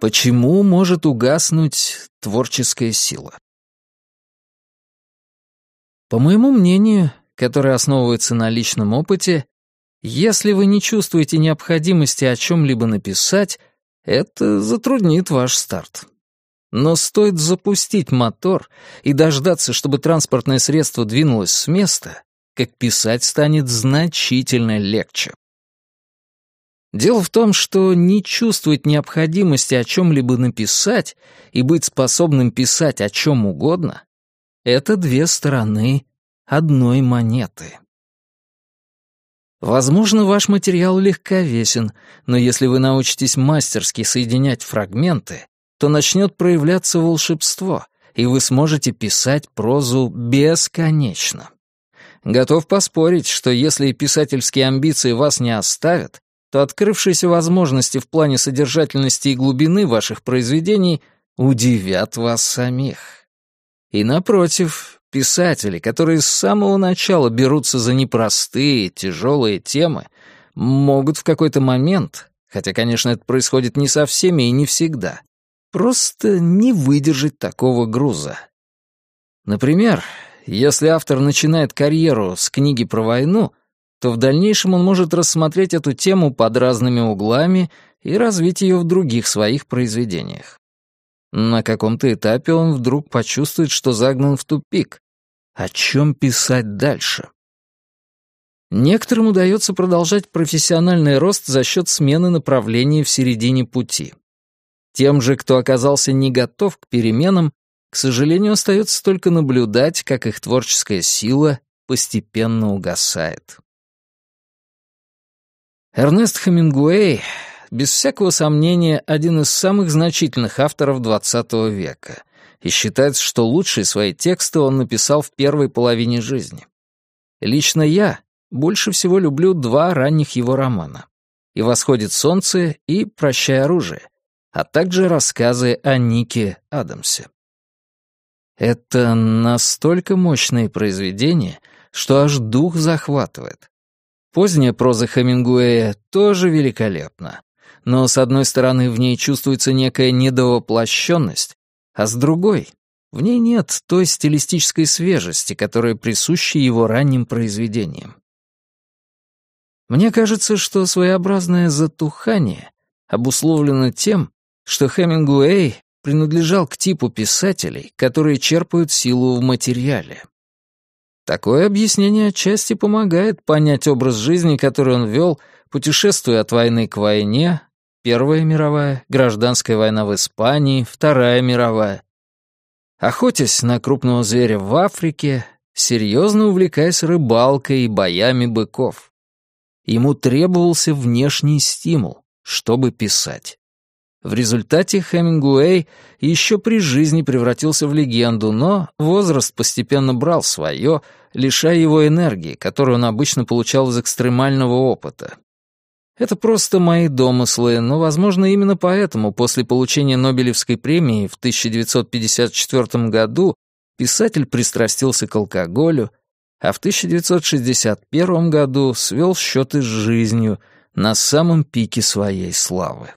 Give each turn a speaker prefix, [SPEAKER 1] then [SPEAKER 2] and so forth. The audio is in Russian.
[SPEAKER 1] Почему может угаснуть творческая сила? По моему мнению, которое основывается на личном опыте, если вы не чувствуете необходимости о чем-либо написать, это затруднит ваш старт. Но стоит запустить мотор и дождаться, чтобы транспортное средство двинулось с места, как писать станет значительно легче. Дело в том, что не чувствовать необходимости о чем-либо написать и быть способным писать о чем угодно — это две стороны одной монеты. Возможно, ваш материал легковесен, но если вы научитесь мастерски соединять фрагменты, то начнет проявляться волшебство, и вы сможете писать прозу бесконечно. Готов поспорить, что если писательские амбиции вас не оставят, то открывшиеся возможности в плане содержательности и глубины ваших произведений удивят вас самих. И напротив, писатели, которые с самого начала берутся за непростые, тяжелые темы, могут в какой-то момент, хотя, конечно, это происходит не со всеми и не всегда, просто не выдержать такого груза. Например, если автор начинает карьеру с книги про войну, то в дальнейшем он может рассмотреть эту тему под разными углами и развить ее в других своих произведениях. На каком-то этапе он вдруг почувствует, что загнан в тупик. О чем писать дальше? Некоторым удается продолжать профессиональный рост за счет смены направления в середине пути. Тем же, кто оказался не готов к переменам, к сожалению, остается только наблюдать, как их творческая сила постепенно угасает. Эрнест Хемингуэй, без всякого сомнения, один из самых значительных авторов XX века, и считается, что лучшие свои тексты он написал в первой половине жизни. Лично я больше всего люблю два ранних его романа «И восходит солнце» и «Прощай оружие», а также рассказы о Нике Адамсе. Это настолько мощные произведения, что аж дух захватывает. Поздняя проза Хемингуэя тоже великолепна, но с одной стороны в ней чувствуется некая недовоплощенность, а с другой в ней нет той стилистической свежести, которая присуща его ранним произведениям. Мне кажется, что своеобразное затухание обусловлено тем, что Хемингуэй принадлежал к типу писателей, которые черпают силу в материале. Такое объяснение отчасти помогает понять образ жизни, который он вел, путешествуя от войны к войне, Первая мировая, гражданская война в Испании, Вторая мировая. Охотясь на крупного зверя в Африке, серьезно увлекаясь рыбалкой и боями быков. Ему требовался внешний стимул, чтобы писать. В результате Хемингуэй еще при жизни превратился в легенду, но возраст постепенно брал свое, лишая его энергии, которую он обычно получал из экстремального опыта. Это просто мои домыслы, но, возможно, именно поэтому после получения Нобелевской премии в 1954 году писатель пристрастился к алкоголю, а в 1961 году свел счеты с жизнью на самом пике своей славы.